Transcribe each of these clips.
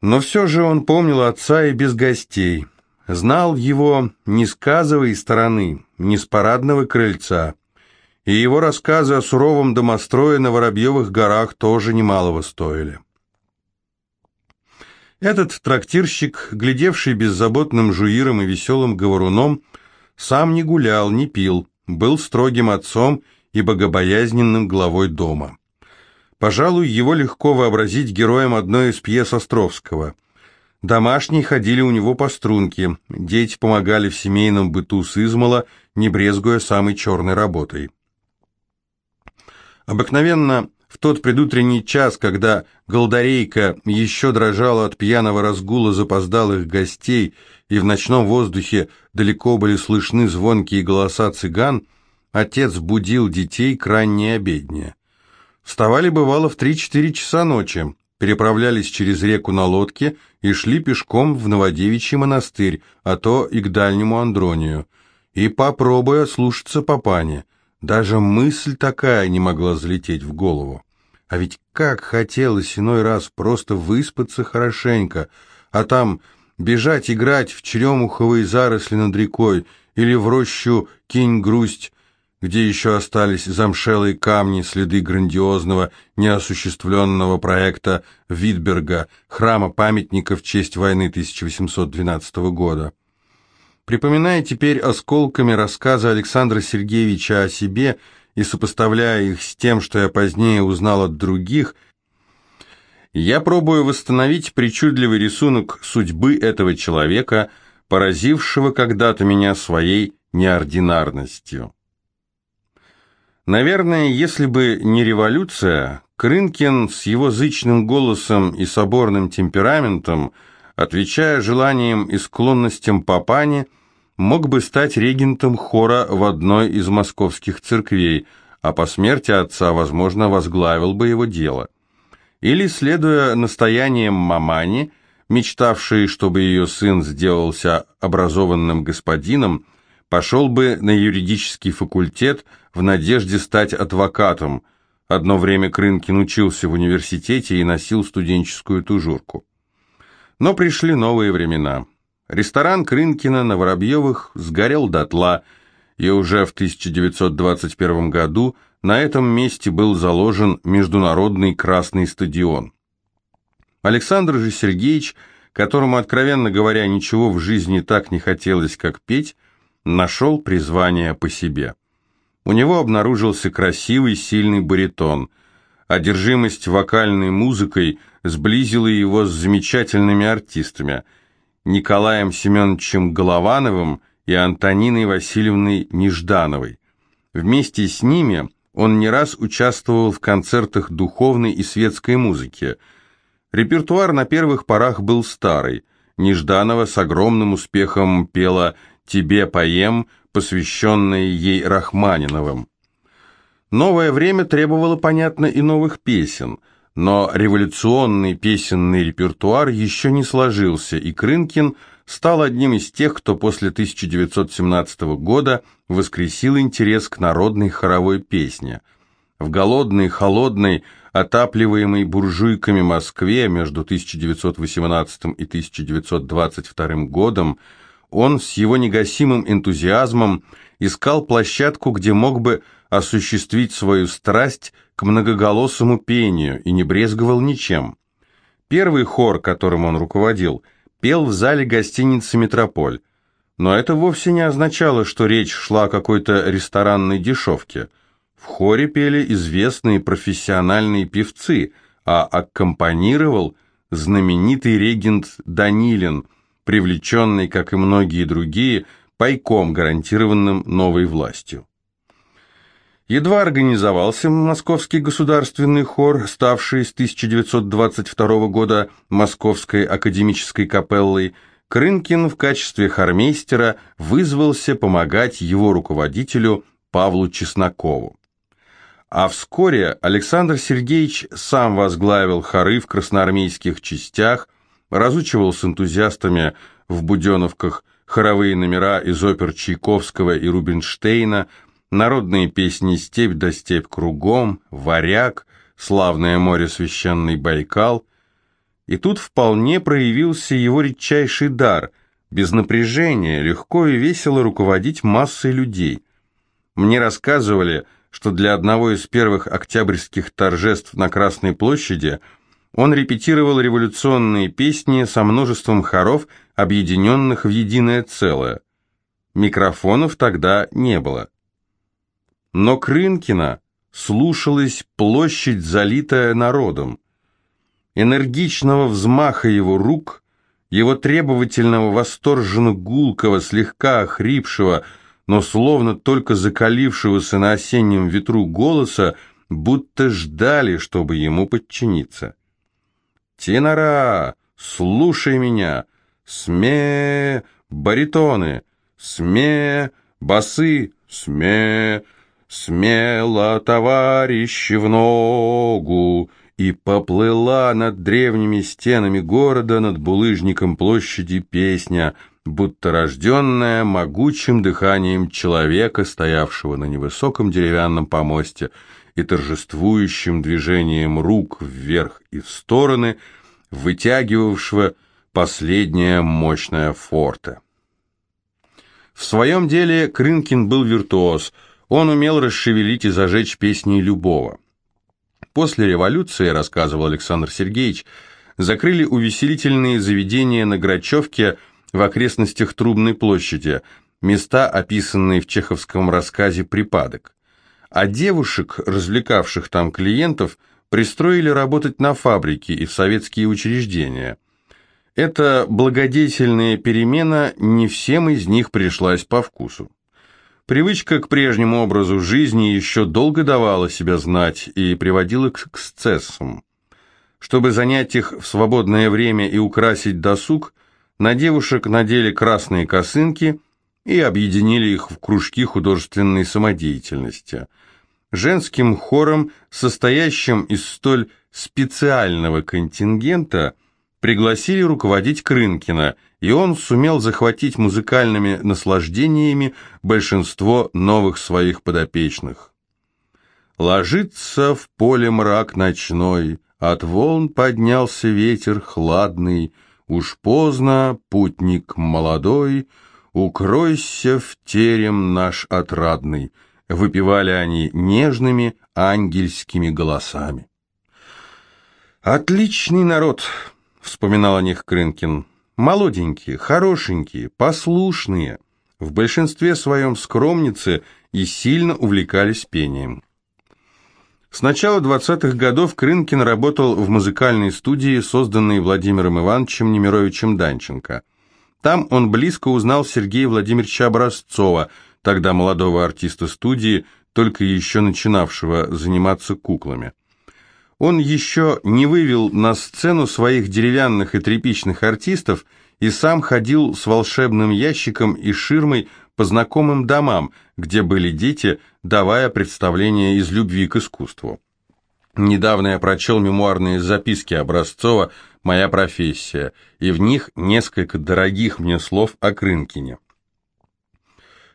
Но все же он помнил отца и без гостей. Знал его не с казовой стороны, не с парадного крыльца. И его рассказы о суровом домострое на Воробьевых горах тоже немалого стоили. Этот трактирщик, глядевший беззаботным жуиром и веселым говоруном, сам не гулял, не пил, был строгим отцом и богобоязненным главой дома. Пожалуй, его легко вообразить героем одной из пьес Островского. Домашние ходили у него по струнке, дети помогали в семейном быту с измала, не брезгуя самой черной работой. Обыкновенно в тот предутренний час, когда голдарейка еще дрожала от пьяного разгула запоздалых гостей, и в ночном воздухе далеко были слышны звонкие голоса цыган, отец будил детей к ранней обедне. Вставали, бывало, в три-четыре часа ночи, переправлялись через реку на лодке и шли пешком в Новодевичий монастырь, а то и к дальнему Андронию. И попробуй ослушаться папане – даже мысль такая не могла залететь в голову. А ведь как хотелось иной раз просто выспаться хорошенько, а там бежать играть в черемуховые заросли над рекой или в рощу кинь-грусть, где еще остались замшелые камни, следы грандиозного, неосуществленного проекта Витберга, храма-памятника в честь войны 1812 года. Припоминая теперь осколками рассказы Александра Сергеевича о себе и сопоставляя их с тем, что я позднее узнал от других, я пробую восстановить причудливый рисунок судьбы этого человека, поразившего когда-то меня своей неординарностью. Наверное, если бы не революция, Крынкин с его зычным голосом и соборным темпераментом, отвечая желаниям и склонностям папани, мог бы стать регентом хора в одной из московских церквей, а по смерти отца, возможно, возглавил бы его дело. Или, следуя настояниям мамани, мечтавшей, чтобы ее сын сделался образованным господином, пошел бы на юридический факультет в надежде стать адвокатом. Одно время Крынкин учился в университете и носил студенческую тужурку. Но пришли новые времена. Ресторан Крынкина на Воробьевых сгорел дотла, и уже в 1921 году на этом месте был заложен Международный Красный стадион. Александр же Сергеевич, которому, откровенно говоря, ничего в жизни так не хотелось, как петь, нашел призвание по себе. У него обнаружился красивый, сильный баритон. Одержимость вокальной музыкой сблизила его с замечательными артистами – Николаем Семеновичем Головановым и Антониной Васильевной Неждановой. Вместе с ними он не раз участвовал в концертах духовной и светской музыки. Репертуар на первых порах был старый. Нежданова с огромным успехом пела «Тебе поем», посвященная ей Рахманиновым. Новое время требовало, понятно, и новых песен – но революционный песенный репертуар еще не сложился, и Крынкин стал одним из тех, кто после 1917 года воскресил интерес к народной хоровой песне. В голодной, холодной, отапливаемой буржуйками Москве между 1918 и 1922 годом он с его негасимым энтузиазмом искал площадку, где мог бы осуществить свою страсть к многоголосому пению и не брезговал ничем. Первый хор, которым он руководил, пел в зале гостиницы «Метрополь». Но это вовсе не означало, что речь шла о какой-то ресторанной дешевке. В хоре пели известные профессиональные певцы, а аккомпанировал знаменитый регент Данилин, привлеченный, как и многие другие, пайком, гарантированным новой властью. Едва организовался Московский государственный хор, ставший с 1922 года Московской академической капеллой, Крынкин в качестве хормейстера вызвался помогать его руководителю Павлу Чеснокову. А вскоре Александр Сергеевич сам возглавил хоры в красноармейских частях, разучивал с энтузиастами в Буденовках хоровые номера из опер Чайковского и Рубинштейна – народные песни «Степь да степь кругом», «Варяг», «Славное море священный Байкал». И тут вполне проявился его редчайший дар – без напряжения, легко и весело руководить массой людей. Мне рассказывали, что для одного из первых октябрьских торжеств на Красной площади он репетировал революционные песни со множеством хоров, объединенных в единое целое. Микрофонов тогда не было. Но Крынкина слушалась площадь, залитая народом. Энергичного взмаха его рук, его требовательного, восторженно-гулкого, слегка охрипшего, но словно только закалившегося на осеннем ветру голоса, будто ждали, чтобы ему подчиниться. «Тенора, слушай меня! Сме, баритоны! Сме, басы! Сме, смело, товарищи, в ногу!» И поплыла над древними стенами города, над булыжником площади песня, будто рожденная могучим дыханием человека, стоявшего на невысоком деревянном помосте, и торжествующим движением рук вверх и в стороны, вытягивавшего последнее мощное форте. В своем деле Крынкин был виртуоз, он умел расшевелить и зажечь песни любого. После революции, рассказывал Александр Сергеевич, закрыли увеселительные заведения на Грачевке в окрестностях Трубной площади, места, описанные в чеховском рассказе «Припадок». А девушек, развлекавших там клиентов, пристроили работать на фабрике и в советские учреждения. Эта благодетельная перемена не всем из них пришлась по вкусу. Привычка к прежнему образу жизни еще долго давала себя знать и приводила к эксцессам. Чтобы занять их в свободное время и украсить досуг, на девушек надели красные косынки и объединили их в кружки художественной самодеятельности. Женским хором, состоящим из столь специального контингента, пригласили руководить Крынкина – и он сумел захватить музыкальными наслаждениями большинство новых своих подопечных. Ложится в поле мрак ночной, от волн поднялся ветер хладный, уж поздно, путник молодой, укройся в терем наш отрадный, выпивали они нежными ангельскими голосами. «Отличный народ», — вспоминал о них Крынкин, Молоденькие, хорошенькие, послушные, в большинстве своем скромницы и сильно увлекались пением. С начала 20-х годов Крынкин работал в музыкальной студии, созданной Владимиром Ивановичем Немировичем Данченко. Там он близко узнал Сергея Владимировича Образцова, тогда молодого артиста студии, только еще начинавшего заниматься куклами. Он еще не вывел на сцену своих деревянных и тряпичных артистов и сам ходил с волшебным ящиком и ширмой по знакомым домам, где были дети, давая представления из любви к искусству. Недавно я прочел мемуарные записки Образцова «Моя профессия», и в них несколько дорогих мне слов о Крынкине.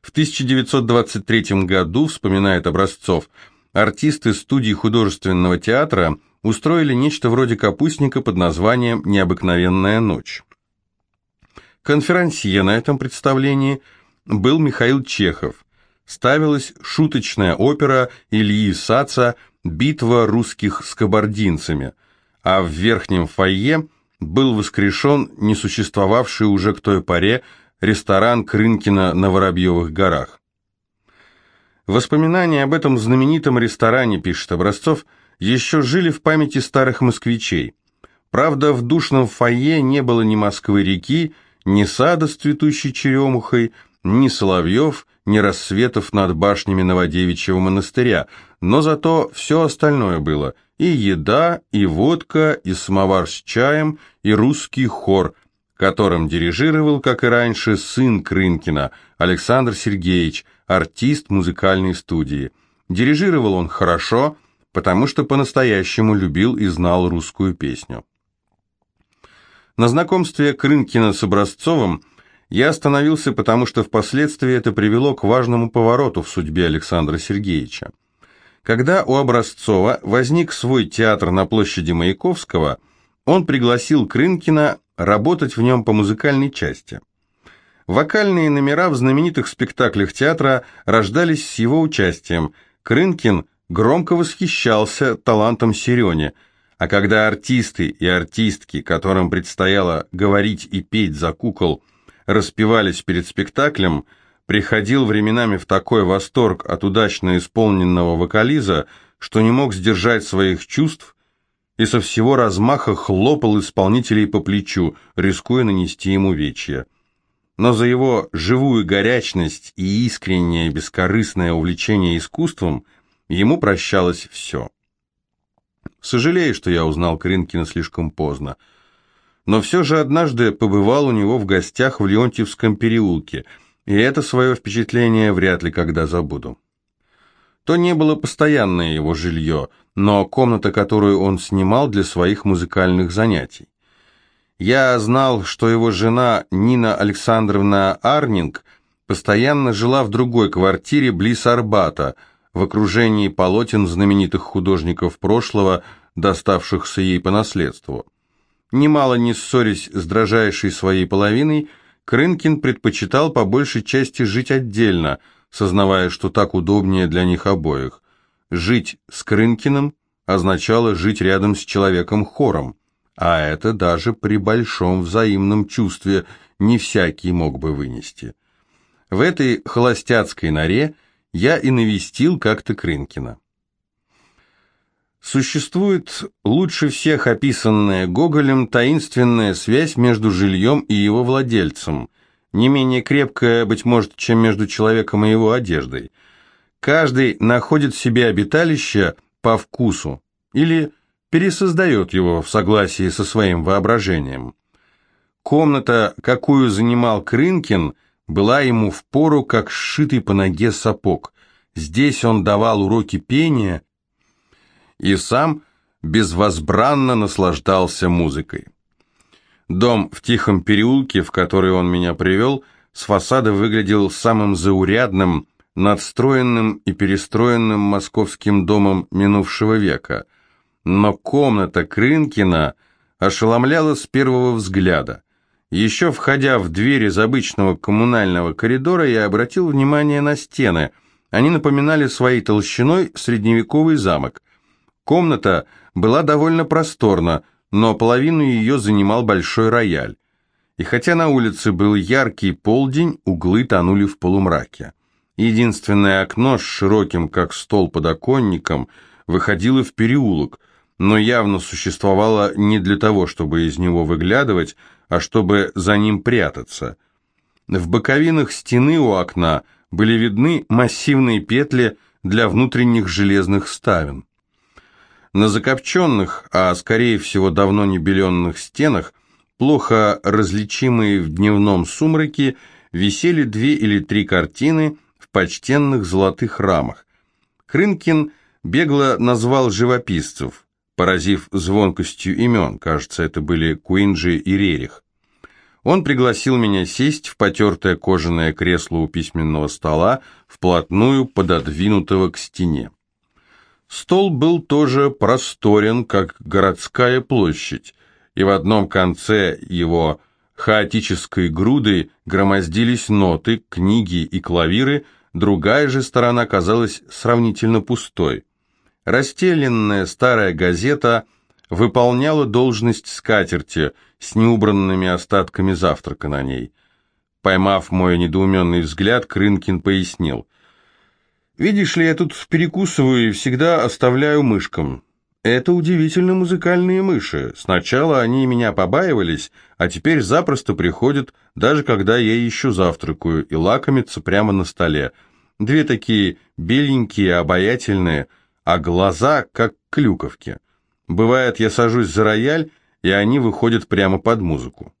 В 1923 году, вспоминает Образцов, артисты студии художественного театра устроили нечто вроде капустника под названием «Необыкновенная ночь». Конферансье на этом представлении был Михаил Чехов. Ставилась шуточная опера Ильи Саца «Битва русских с кабардинцами», а в верхнем фойе был воскрешен несуществовавший уже к той поре ресторан Крынкина на Воробьевых горах. Воспоминания об этом знаменитом ресторане, пишет Образцов, еще жили в памяти старых москвичей. Правда, в душном фойе не было ни Москвы-реки, ни сада с цветущей черемухой, ни соловьев, ни рассветов над башнями Новодевичьего монастыря, но зато все остальное было – и еда, и водка, и самовар с чаем, и русский хор, которым дирижировал, как и раньше, сын Крынкина, Александр Сергеевич, артист музыкальной студии. Дирижировал он хорошо, потому что по-настоящему любил и знал русскую песню. На знакомстве Крынкина с Образцовым я остановился, потому что впоследствии это привело к важному повороту в судьбе Александра Сергеевича. Когда у Образцова возник свой театр на площади Маяковского, он пригласил Крынкина работать в нем по музыкальной части. Вокальные номера в знаменитых спектаклях театра рождались с его участием. Крынкин громко восхищался талантом Серени, а когда артисты и артистки, которым предстояло говорить и петь за кукол, распевались перед спектаклем, приходил временами в такой восторг от удачно исполненного вокализа, что не мог сдержать своих чувств и со всего размаха хлопал исполнителей по плечу, рискуя нанести ему вечья. Но за его живую горячность и искреннее бескорыстное увлечение искусством ему прощалось все. Сожалею, что я узнал Кринкина слишком поздно. Но все же однажды побывал у него в гостях в Леонтьевском переулке, и это свое впечатление вряд ли когда забуду. То не было постоянное его жилье, но комната, которую он снимал для своих музыкальных занятий. Я знал, что его жена Нина Александровна Арнинг постоянно жила в другой квартире близ Арбата, в окружении полотен знаменитых художников прошлого, доставшихся ей по наследству. Немало не ссорясь с дрожайшей своей половиной, Крынкин предпочитал по большей части жить отдельно – сознавая, что так удобнее для них обоих. Жить с Крынкиным означало жить рядом с человеком-хором, а это даже при большом взаимном чувстве не всякий мог бы вынести. В этой холостяцкой норе я и навестил как-то Крынкина. Существует лучше всех описанная Гоголем таинственная связь между жильем и его владельцем – не менее крепкая, быть может, чем между человеком и его одеждой. Каждый находит себе обиталище по вкусу или пересоздает его в согласии со своим воображением. Комната, какую занимал Крынкин, была ему в пору, как сшитый по ноге сапог. Здесь он давал уроки пения и сам безвозбранно наслаждался музыкой. Дом в тихом переулке, в который он меня привел, с фасада выглядел самым заурядным, надстроенным и перестроенным московским домом минувшего века. Но комната Крынкина ошеломляла с первого взгляда. Еще входя в дверь из обычного коммунального коридора, я обратил внимание на стены. Они напоминали своей толщиной средневековый замок. Комната была довольно просторна, но половину ее занимал большой рояль. И хотя на улице был яркий полдень, углы тонули в полумраке. Единственное окно с широким, как стол, подоконником выходило в переулок, но явно существовало не для того, чтобы из него выглядывать, а чтобы за ним прятаться. В боковинах стены у окна были видны массивные петли для внутренних железных ставен. На закопченных, а скорее всего давно не беленных стенах, плохо различимые в дневном сумраке, висели две или три картины в почтенных золотых рамах. Крынкин бегло назвал живописцев, поразив звонкостью имен, кажется, это были Куинджи и Рерих. Он пригласил меня сесть в потертое кожаное кресло у письменного стола, вплотную пододвинутого к стене. Стол был тоже просторен, как городская площадь, и в одном конце его хаотической груды громоздились ноты, книги и клавиры, другая же сторона казалась сравнительно пустой. Расстеленная старая газета выполняла должность скатерти с неубранными остатками завтрака на ней. Поймав мой недоуменный взгляд, Крынкин пояснил. Видишь ли, я тут перекусываю и всегда оставляю мышкам. Это удивительно музыкальные мыши. Сначала они меня побаивались, а теперь запросто приходят, даже когда я еще завтракаю, и лакомятся прямо на столе. Две такие беленькие, обаятельные, а глаза как клюковки. Бывает, я сажусь за рояль, и они выходят прямо под музыку.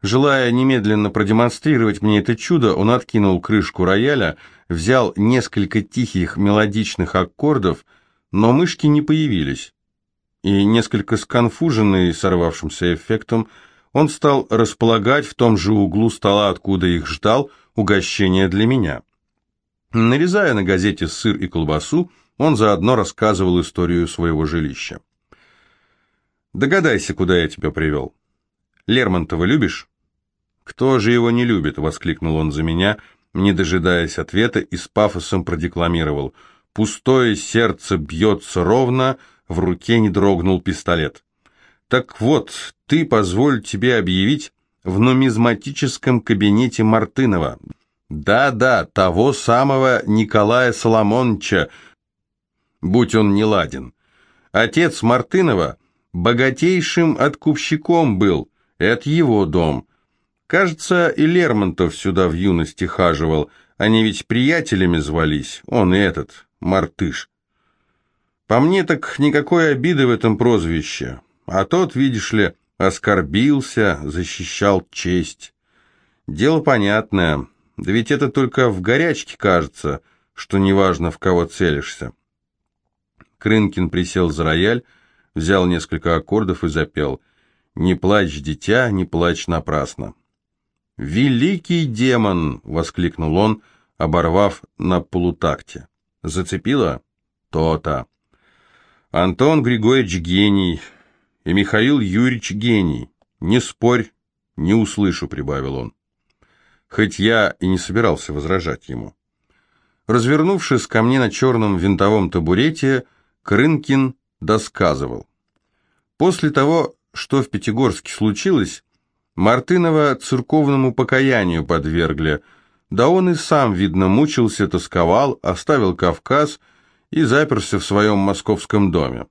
Желая немедленно продемонстрировать мне это чудо, он откинул крышку рояля, взял несколько тихих мелодичных аккордов, но мышки не появились. И несколько сконфуженный сорвавшимся эффектом, он стал располагать в том же углу стола, откуда их ждал, угощение для меня. Нарезая на газете сыр и колбасу, он заодно рассказывал историю своего жилища. Догадайся, куда я тебя привел. Лермонтова любишь? Кто же его не любит? Воскликнул он за меня, не дожидаясь ответа, и с пафосом продекламировал. Пустое сердце бьется ровно, в руке не дрогнул пистолет. Так вот, ты позволь тебе объявить в нумизматическом кабинете Мартынова. Да-да, того самого Николая Соломоновича, будь он не ладен. Отец Мартынова богатейшим откупщиком был, это его дом. Кажется, и Лермонтов сюда в юности хаживал, они ведь приятелями звались, он и этот, Мартыш. По мне так никакой обиды в этом прозвище, а тот, видишь ли, оскорбился, защищал честь. Дело понятное, да ведь это только в горячке кажется, что неважно, в кого целишься. Крынкин присел за рояль, взял несколько аккордов и запел «Не плачь, дитя, не плачь напрасно». «Великий демон!» — воскликнул он, оборвав на полутакте. «Зацепило?» «То-то». «Антон Григорьевич гений, и Михаил Юрьевич гений. Не спорь, не услышу», — прибавил он. Хоть я и не собирался возражать ему. Развернувшись ко мне на черном винтовом табурете, Крынкин досказывал. После того, что в Пятигорске случилось, Мартынова церковному покаянию подвергли, да он и сам, видно, мучился, тосковал, оставил Кавказ и заперся в своем московском доме.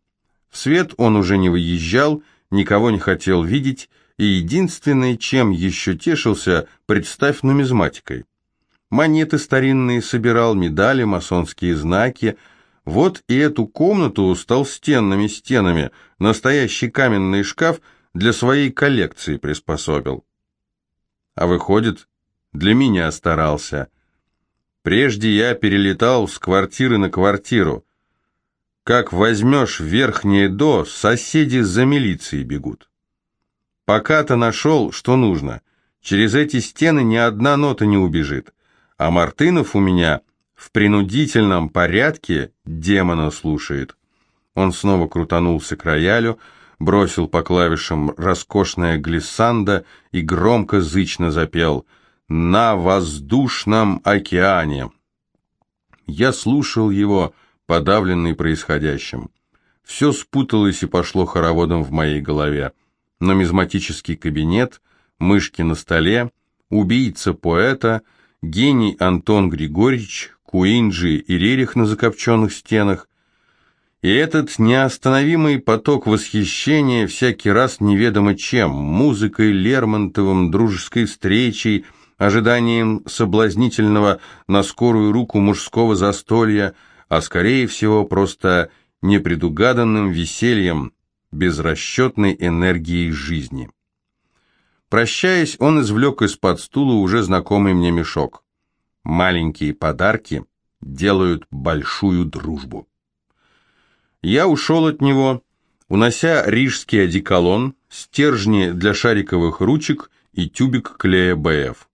В свет он уже не выезжал, никого не хотел видеть, и единственное, чем еще тешился, представь нумизматикой. Монеты старинные собирал, медали, масонские знаки – вот и эту комнату с толстенными стенами настоящий каменный шкаф для своей коллекции приспособил. А выходит, для меня старался. Прежде я перелетал с квартиры на квартиру. Как возьмешь верхнее до, соседи за милицией бегут. Пока-то нашел, что нужно. Через эти стены ни одна нота не убежит. А Мартынов у меня в принудительном порядке демона слушает. Он снова крутанулся к роялю, бросил по клавишам роскошное глиссандо и громко зычно запел «На воздушном океане». Я слушал его, подавленный происходящим. Все спуталось и пошло хороводом в моей голове. Нумизматический кабинет, мышки на столе, убийца поэта, гений Антон Григорьевич, Куинджи и Рерих на закопченных стенах, и этот неостановимый поток восхищения всякий раз неведомо чем, музыкой, Лермонтовым, дружеской встречей, ожиданием соблазнительного на скорую руку мужского застолья, а скорее всего просто непредугаданным весельем, безрасчетной энергией жизни. Прощаясь, он извлек из-под стула уже знакомый мне мешок. Маленькие подарки делают большую дружбу. Я ушел от него, унося рижский одеколон, стержни для шариковых ручек и тюбик клея БФ.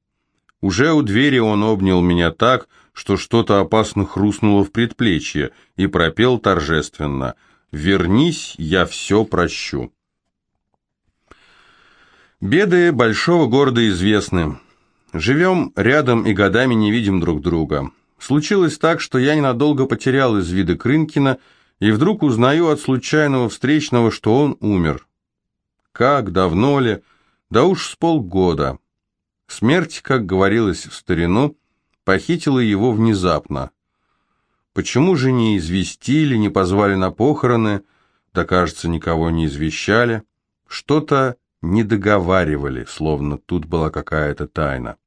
Уже у двери он обнял меня так, что что-то опасно хрустнуло в предплечье, и пропел торжественно «Вернись, я все прощу». Беды большого города известны. Живем рядом и годами не видим друг друга. Случилось так, что я ненадолго потерял из вида Крынкина и вдруг узнаю от случайного встречного, что он умер. Как, давно ли? Да уж с полгода. Смерть, как говорилось в старину, похитила его внезапно. Почему же не известили, не позвали на похороны, да, кажется, никого не извещали? Что-то не договаривали, словно тут была какая-то тайна.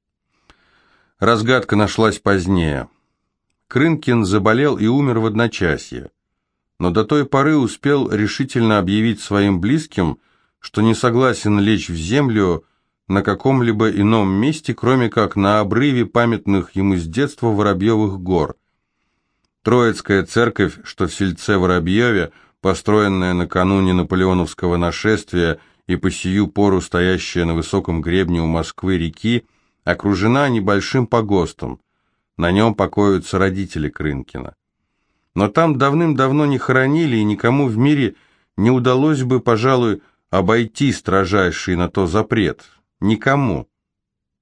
Разгадка нашлась позднее. Крынкин заболел и умер в одночасье, но до той поры успел решительно объявить своим близким, что не согласен лечь в землю на каком-либо ином месте, кроме как на обрыве памятных ему с детства Воробьевых гор. Троицкая церковь, что в сельце Воробьеве, построенная накануне наполеоновского нашествия и по сию пору стоящая на высоком гребне у Москвы-реки, окружена небольшим погостом. На нем покоятся родители Крынкина. Но там давным-давно не хоронили, и никому в мире не удалось бы, пожалуй, обойти строжайший на то запрет. Никому,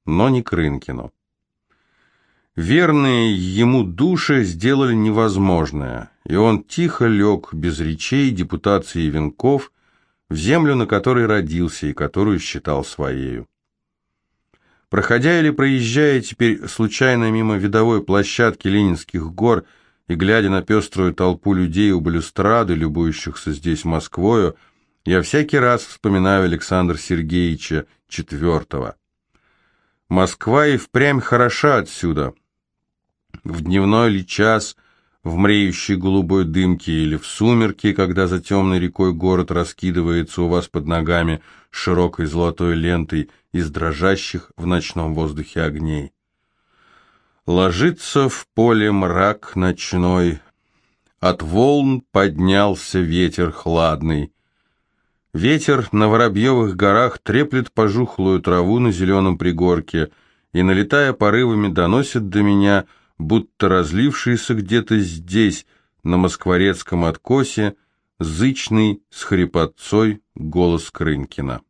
но не Крынкину. Верные ему души сделали невозможное, и он тихо лег, без речей, депутации и венков, в землю, на которой родился и которую считал своею. Проходя или проезжая теперь случайно мимо видовой площадки Ленинских гор и глядя на пеструю толпу людей у балюстрады, любующихся здесь Москвою, я всякий раз вспоминаю Александра Сергеевича IV. Москва и впрямь хороша отсюда – в дневной ли час, в мреющей голубой дымке или в сумерки, когда за темной рекой город раскидывается у вас под ногами широкой золотой лентой из дрожащих в ночном воздухе огней. Ложится в поле мрак ночной, от волн поднялся ветер хладный. Ветер на Воробьевых горах треплет пожухлую траву на зеленом пригорке и, налетая порывами, доносит до меня — будто разлившийся где-то здесь, на москворецком откосе, зычный с хрипотцой голос Крынкина.